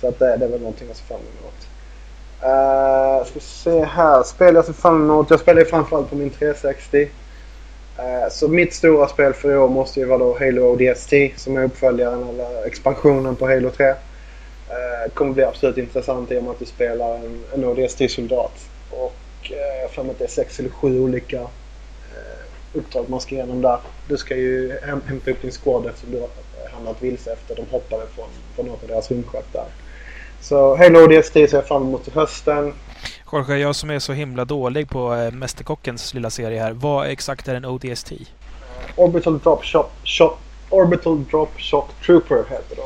Så att det, det är väl någonting jag ser fram emot. Uh, ska se här. Spel jag ser fram emot. Jag spelar ju framförallt på min 360. Uh, eh, så mitt stora spel för i år måste ju vara då Halo ODST som är uppföljaren eller expansionen på Halo 3. Uh, eh, kommer bli absolut intressant i och med att du spelar en, en ODST-soldat. Och uh, jag har för mig att det är sex eller sju olika uppdrag man ska igenom där. Du ska ju hämta upp din squad eftersom du har hamnat vilse efter de hoppade från, från något av deras rymdskepp där. Så Halo ODST ser jag fram emot till hösten. Jorge, jag som är så himla dålig på äh, Mästerkockens lilla serie här. Vad exakt är en ODST? Orbital Drop Shot, Shot Orbital Drop Shot Trooper heter de.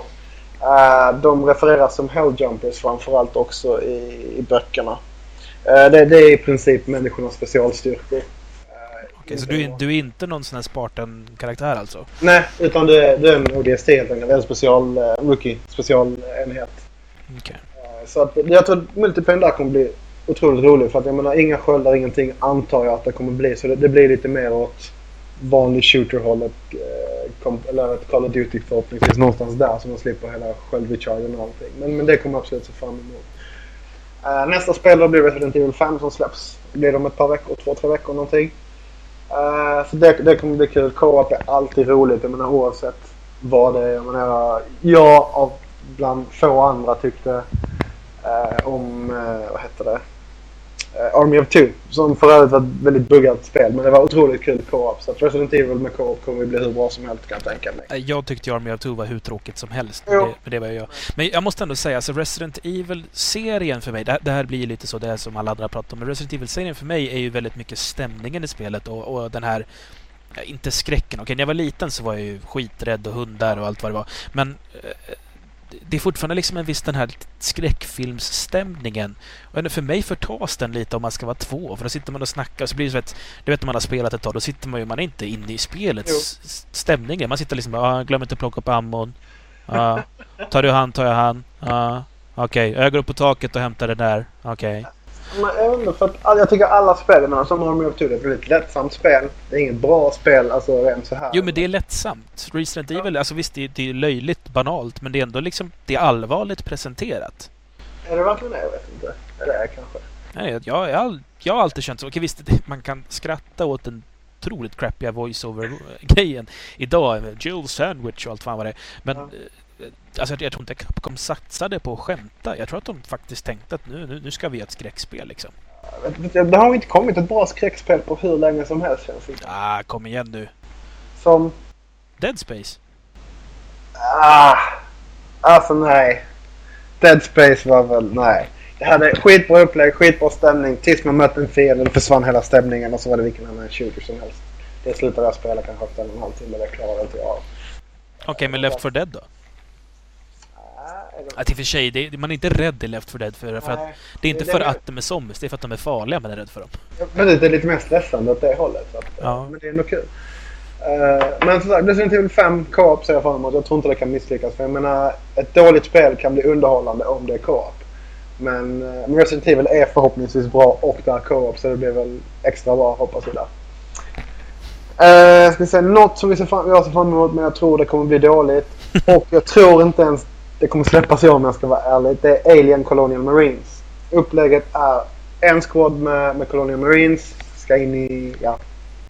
Uh, de refereras som Helljumpers framförallt också i, i böckerna. Uh, det, det, är i princip människornas specialstyrkor. Okej, så du, du är inte någon sån här Spartan-karaktär alltså? Nej, utan du är, du är en ODST helt enkelt. En special uh, rookie, specialenhet. Okay. Eh, så att, jag tror att multiplayer där kommer bli otroligt rolig. För att jag menar, inga sköldar, ingenting antar jag att det kommer bli. Så det, det blir lite mer åt vanlig shooter-hållet. Eh, eller ett Call of Duty förhoppningsvis någonstans där. Så man slipper hela självrechargen och allting. Men, men det kommer jag absolut se fram emot. Uh, nästa spel då blir Resident Evil 5 som släpps. Det blir om ett par veckor, två, tre veckor någonting. Uh, så det, det kommer bli kul. Co-op är alltid roligt. Jag menar oavsett vad det är. Jag menar, jag av bland få andra tyckte uh, om, uh, vad heter det? Army of Two. Som för övrigt var ett väldigt buggat spel. Men det var otroligt kul co-op. Så Resident Evil med co-op kommer bli hur bra som helst kan jag tänka mig. Jag tyckte Army of Two var hur tråkigt som helst. Men det, men det, var jag. Men jag måste ändå säga, alltså Resident Evil-serien för mig, det, det, här blir lite så, det är som alla andra pratar om. Men Resident Evil-serien för mig är ju väldigt mycket stämningen i spelet och, och den här inte skräcken. Okej, när jag var liten så var jag ju skiträdd och hundar och allt vad det var. Men det är fortfarande liksom en viss den här skräckfilmsstämningen. Och för mig förtas den lite om man ska vara två. För då sitter man och snackar och så blir det så att, du vet när man har spelat ett tag, då sitter man ju, man är inte inne i spelets jo. stämning. Man sitter liksom ah, glöm inte att plocka upp ammon. Ah, tar du han, tar jag han. Ah, Okej, okay. jag går upp på taket och hämtar det där. Okej. Okay. Jag, för att, jag tycker alla spel, men som Army of Two, är ett väldigt lättsamt spel. Det är inget bra spel, alltså rent så här. Jo, men det är lättsamt. Resident ja. Evil, alltså visst, det, det är löjligt banalt, men det är ändå liksom, det är allvarligt presenterat. Är det verkligen det? Jag vet inte. Är det kanske? Nej, jag, jag, jag har alltid känt så. Okej, visst, man kan skratta åt den otroligt crappiga voice-over-grejen idag. Jill Sandwich och allt fan vad det är. Men ja. Alltså jag tror inte Capcom satsade på att skämta. Jag tror att de faktiskt tänkte att nu, nu, nu ska vi göra ett skräckspel liksom. Det har inte kommit ett bra skräckspel på hur länge som helst känns det Ah, kom igen nu. Som? Dead Space. Ah, alltså nej. Dead Space var väl, nej. Det hade skitbra upplägg, skitbra stämning. Tills man mötte en fiende, försvann hela stämningen och så var det vilken annan shooter som helst. Det slutade jag spela kanske efter en och en halv timme, det klarade inte jag av. Okej, okay, men Left 4 Dead då? Att i och för sig, det, man är inte rädd i Left 4 Dead för, för att det är inte det för att de är zombies, det är för att de är farliga man är rädd för dem. men det är lite mer stressande åt det hållet. Så att, ja. Men det är nog kul. Uh, men som sagt, Resident Evil 5 co-op ser jag fram emot. Jag tror inte det kan misslyckas. För jag menar, ett dåligt spel kan bli underhållande om det är co-op. Men, uh, Resident Evil är förhoppningsvis bra och det är co-op så det blir väl extra bra hoppas vi där. Uh, ska vi säga något som vi ser fram, jag ser fram emot men jag tror det kommer bli dåligt. Och jag tror inte ens det kommer släppas i år om jag ska vara ärlig. Det är Alien Colonial Marines. Upplägget är en squad med, med Colonial Marines. Ska in i, ja,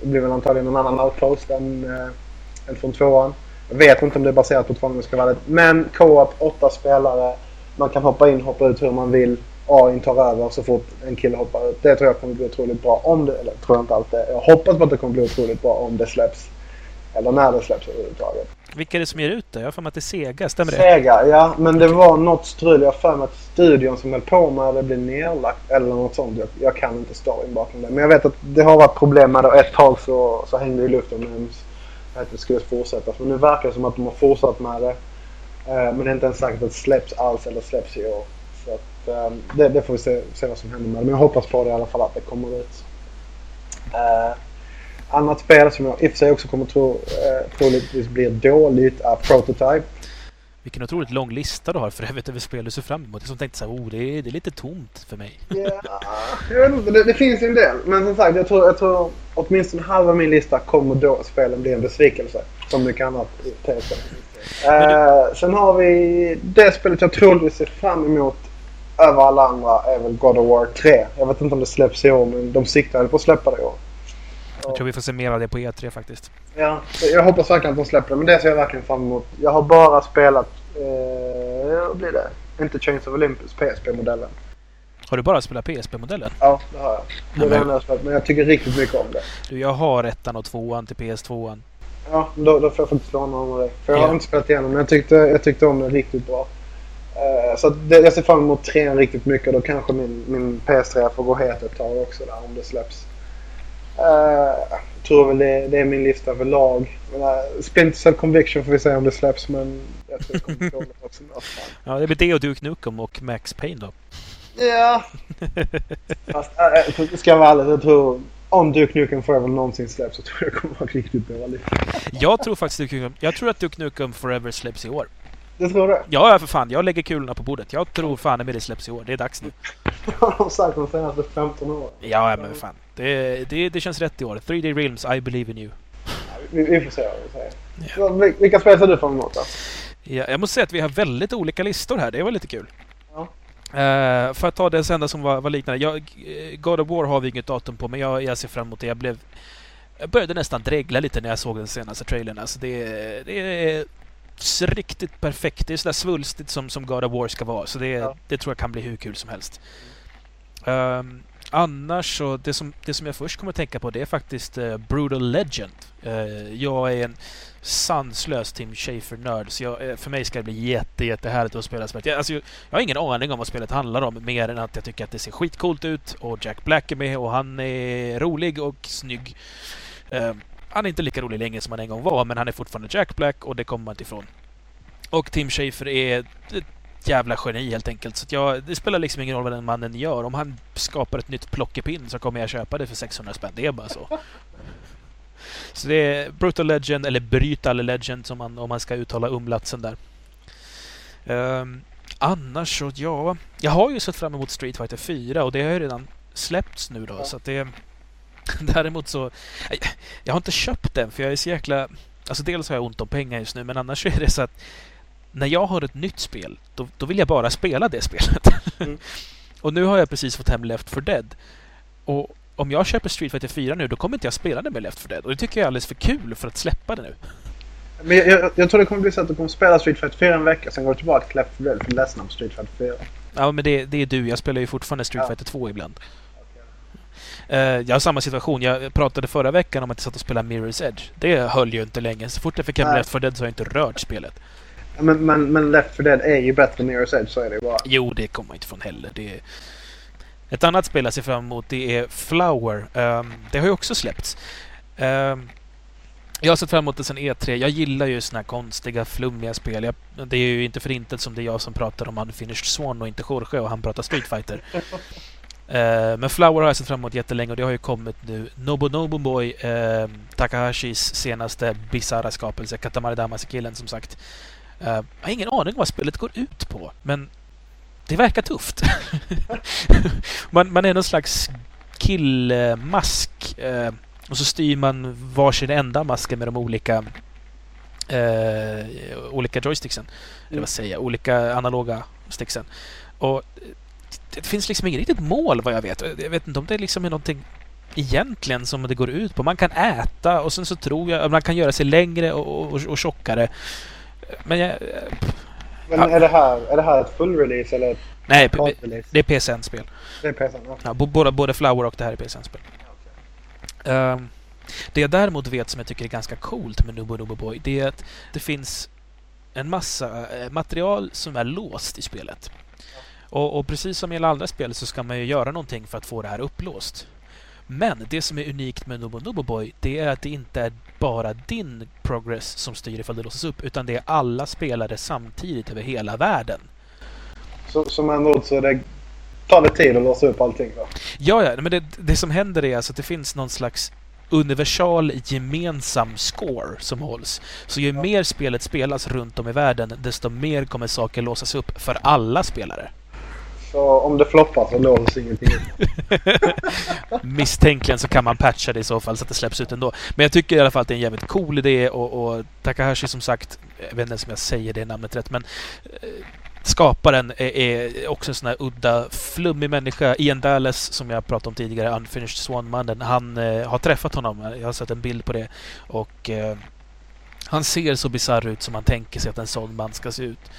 det blir väl antagligen någon annan outpost än, äh, än från tvåan. Jag vet inte om det är baserat på tvåan om jag ska vara det. Men co-op, åtta spelare. Man kan hoppa in, hoppa ut hur man vill. AI tar över så fort en kille hoppar ut. Det tror jag kommer bli otroligt bra om det, eller tror jag inte alltid. Jag hoppas på att det kommer bli otroligt bra om det släpps. Eller när det släpps överhuvudtaget. Vilka är det som ger ut det? Jag har för mig att det är Sega, stämmer det? Sega, ja. Men det var något strul. Jag har för mig att studion som höll på med det blev nedlagt eller något sånt. Jag, jag kan inte storyn bakom det. Men jag vet att det har varit problem med det och ett tag så, så hängde det i luften men att det skulle fortsätta. Men nu verkar det som att de har fortsatt med det. Eh, men det är inte ens sagt att det släpps alls eller släpps i år. Så att, att, eh, det, det, får vi se, se vad som händer med det. Men jag hoppas på det i alla fall att det kommer ut. Annat spel som jag i och för sig också kommer tro uh, troligtvis blir dåligt är Prototype. Vilken otroligt lång lista du har för övrigt över spel du ser fram emot. Jag som tänkte så här, oh, det är, det är lite tomt för mig. Ja, jag vet inte, det, det finns ju en del. Men som sagt, jag tror, jag tror åtminstone halva min lista kommer då spelen bli en besvikelse. Som mycket annat i PS5. Uh, sen har vi det spelet jag troligtvis ser fram emot över alla andra är väl God of War 3. Jag vet inte om det släpps i år men de siktar på att släppa det i år. Jag tror vi får se mer av det på E3 faktiskt. Ja, jag hoppas verkligen att de släpper det. Men det ser jag verkligen fram emot. Jag har bara spelat... Eh, vad blir det? Inte Chains of Olympus, PSP-modellen. Har du bara spelat PSP-modellen? Ja, det har jag. Det är det enda jag spelat. Men jag tycker riktigt mycket om det. Du, jag har ettan och tvåan till PS2an. Ja, då, då får jag faktiskt låna av dig. För jag har inte spelat igenom men jag tyckte, jag tyckte om det riktigt bra. Uh, så det, jag ser fram emot trean riktigt mycket. Då kanske min, min PS3 får gå het ett tag också där om det släpps. Uh, jag tror väl det, det är min lista överlag. Uh, Splinter Cell Conviction får vi se om det släpps men jag tror det kommer dåligt också. ja, det blir det och Duke Nukem och Max Payne då. Ja. Fast äh, ska jag vara ärlig, jag tror om Duke Nukem Forever någonsin släpps så tror jag det kommer vara riktigt dåligt. jag tror faktiskt Duke Nukem, jag tror att Duke Nukem Forever släpps i år. Det tror du? Ja, för fan. Jag lägger kulorna på bordet. Jag tror fan att det släpps i år. Det är dags nu. Det har de sagt de senaste 15 åren. Ja, men fan. Det, det, det känns rätt i år. 3D Realms, I believe in you. Vi, vi får se vad vi säger. Ja. Vilka spel ser du fram emot då? Ja, jag måste säga att vi har väldigt olika listor här. Det var lite kul. Ja. Uh, för att ta det enda som var, var liknande. Jag, eh, God of War har vi inget datum på, men jag, jag ser fram emot det. Jag blev... Jag började nästan dregla lite när jag såg den senaste trailern. Alltså det, det är riktigt perfekt. Det är sådär svulstigt som, som God of War ska vara. Så det, ja. det tror jag kan bli hur kul som helst. Um, annars så, det som, det som jag först kommer att tänka på det är faktiskt uh, Brutal Legend. Uh, jag är en sanslös Tim Schafer-nörd, så jag, uh, för mig ska det bli jätte, jättehärligt att spela spelet. Jag, alltså, jag har ingen aning om vad spelet handlar om, mer än att jag tycker att det ser skitcoolt ut och Jack Black är med och han är rolig och snygg. Uh, han är inte lika rolig längre som han en gång var, men han är fortfarande Jack Black och det kommer man inte ifrån. Och Tim Schafer är ett jävla geni helt enkelt. Så jag, det spelar liksom ingen roll vad den mannen gör. Om han skapar ett nytt plockepinn så kommer jag köpa det för 600 spänn. Det är bara så. Så det är Brutal Legend, eller Brytal Legend som man, om man ska uttala umlatsen där. Um, annars så, ja... Jag har ju sett fram emot Street Fighter 4 och det har ju redan släppts nu då, så att det... Däremot så... Jag har inte köpt den för jag är så jäkla... Alltså dels har jag ont om pengar just nu men annars är det så att när jag har ett nytt spel då, då vill jag bara spela det spelet. Mm. och nu har jag precis fått hem Left 4 Dead. Och om jag köper Street Fighter 4 nu då kommer inte jag spela det med Left 4 Dead. Och det tycker jag är alldeles för kul för att släppa det nu. Men jag, jag, jag tror det kommer bli så att du kommer spela Street Fighter 4 en vecka sen går du tillbaka till Left 4 Dead för du är ledsen på Street Fighter 4. Ja men det, det är du. Jag spelar ju fortfarande Street ja. Fighter 2 ibland. Uh, jag har samma situation. Jag pratade förra veckan om att jag satt och spelade Mirror's Edge. Det höll ju inte länge. Så fort jag fick hem Left 4 Dead så har jag inte rört spelet. Men, men, men Left 4 Dead är ju bättre än Mirror's Edge, så är det ju bara. Jo, det kommer man inte från heller. Det är... Ett annat spel jag ser fram emot det är Flower. Um, det har ju också släppts. Um, jag har sett fram emot det sedan E3. Jag gillar ju såna här konstiga, flummiga spel. Jag, det är ju inte för intet som det är jag som pratar om Unfinished Swan och inte Jorge och han pratar Street Fighter. Uh, men Flower har jag sett fram emot jättelänge och det har ju kommit nu. Nobu Boy, uh, Takahashis senaste bisarra skapelse, Katamari Damacy-killen som sagt. Uh, jag har ingen aning vad spelet går ut på, men det verkar tufft. man, man är någon slags killmask uh, och så styr man varsin enda masken med de olika uh, olika joysticksen. Mm. Eller vad säger jag? Olika analoga sticksen. Och det finns liksom inget riktigt mål vad jag vet. Jag vet inte om det liksom är någonting egentligen som det går ut på. Man kan äta och sen så tror jag man kan göra sig längre och, och, och tjockare. Men jag... Men ja. är, det här, är det här ett full release eller ett Nej, det är PSN-spel. Det är PSN, ja. ja både, både Flower och det här är PSN-spel. Okay. Um, ehm, det jag däremot vet som jag tycker är ganska coolt med Nubo Nubo Boy, det är att det finns en massa eh, material som är låst i spelet. Och, och, precis som i alla andra spel så ska man ju göra någonting för att få det här upplåst. Men det som är unikt med Nobo Nobo Boy, det är att det inte är bara din progress som styr ifall det låses upp, utan det är alla spelare samtidigt över hela världen. Så, som andra ord så det tar det tid att låsa upp allting då. Ja, ja. Men det, det som händer är alltså att det finns någon slags universal gemensam score som hålls. Så ju mer spelet spelas runt om i världen, desto mer kommer saker låsas upp för alla spelare. Så om det floppar så låses ingenting Misstänkligen så kan man patcha det i så fall så att det släpps ut ändå. Men jag tycker i alla fall att det är en jävligt cool idé och, och Takahashi som sagt, jag vet inte ens om jag säger det namnet rätt, men eh, skaparen är, är, också en sån här udda, flummig människa. Ian Dallas, som jag pratade om tidigare, Unfinished Swan-mannen, han eh, har träffat honom. Jag har sett en bild på det. Och eh, han ser så bisarr ut som man tänker sig att en sån man ska se ut.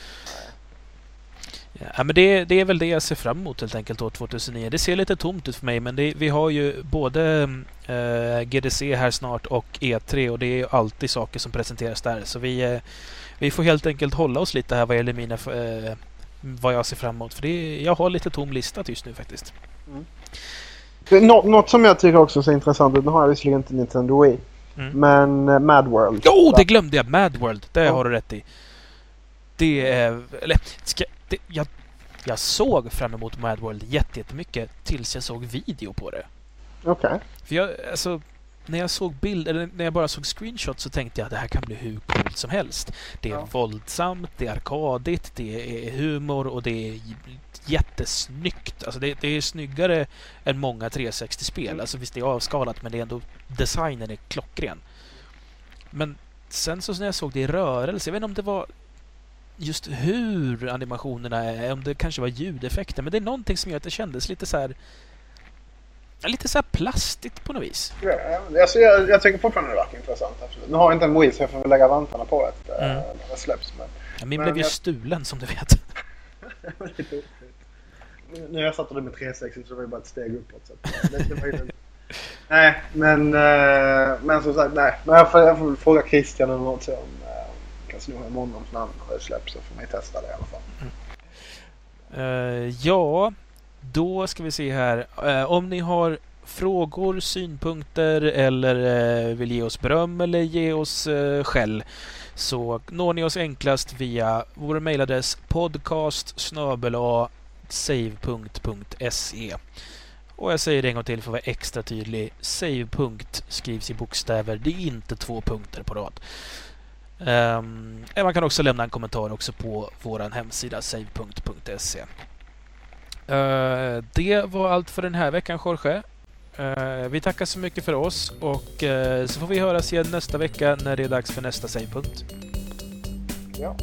Ja, men det, det, är väl det jag ser fram emot helt enkelt år 2009. Det ser lite tomt ut för mig men det, vi har ju både eh, GDC här snart och E3 och det är alltid saker som presenteras där. Så vi, eh, vi får helt enkelt hålla oss lite här vad gäller mina, eh, vad jag ser fram emot. För det, jag har lite tom lista just nu faktiskt. Mm. Nå något som jag tycker också ser intressant ut, nu har jag visserligen inte Nintendo Wii. Mm. Men uh, Mad World. Jo, oh, det glömde jag! Mad World, det ja. har du rätt i. Det är... Eller, ska, det, jag, jag såg fram emot Mad World jättemycket tills jag såg video på det. Okej. Okay. För jag, alltså, när jag såg bild, eller när jag bara såg screenshots så tänkte jag att det här kan bli hur coolt som helst. Det är ja. våldsamt, det är arkadigt, det är humor och det är jättesnyggt. Alltså det, det är snyggare än många 360-spel. Mm. Alltså visst, det är avskalat men det är ändå... Designen är klockren. Men sen så när jag såg det i rörelse, jag vet inte om det var just hur animationerna är, om det kanske var ljudeffekter, men det är någonting som gör att det kändes lite så här lite så plastigt på något vis. Ja, alltså jag, jag tycker fortfarande det verkar intressant. Absolut. Nu har jag inte en Wii så jag får väl lägga vantarna på det eh, mm. när det släpps. Men, ja, min men blev ju jag... stulen som du vet. nu jag satt det med 360 så det var ju bara ett steg uppåt. Ju nej, men, uh, men som sagt nej. Men jag får, jag får fråga Christian eller något så om nu kan honom när det släpps så får man ju testa det i alla fall. Mm. Uh, ja, då ska vi se här. Uh, om ni har frågor, synpunkter eller uh, vill ge oss beröm eller ge oss skäll så når ni oss enklast via vår mejladress podcast save.se och jag säger det en gång till för att vara extra tydlig. Save. skrivs i bokstäver. Det är inte två punkter på rad. Ehm, eh, man kan också lämna en kommentar också på vår hemsida save.se. Eh, det var allt för den här veckan, Jorge. Eh, vi tackar så mycket för oss och så får vi höras igen nästa vecka när det är dags för nästa savepunkt. Ja.